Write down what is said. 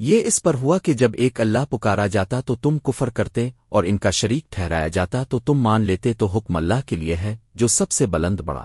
یہ اس پر ہوا کہ جب ایک اللہ پکارا جاتا تو تم کفر کرتے اور ان کا شریک ٹھہرایا جاتا تو تم مان لیتے تو حکم اللہ کے لیے ہے جو سب سے بلند بڑا۔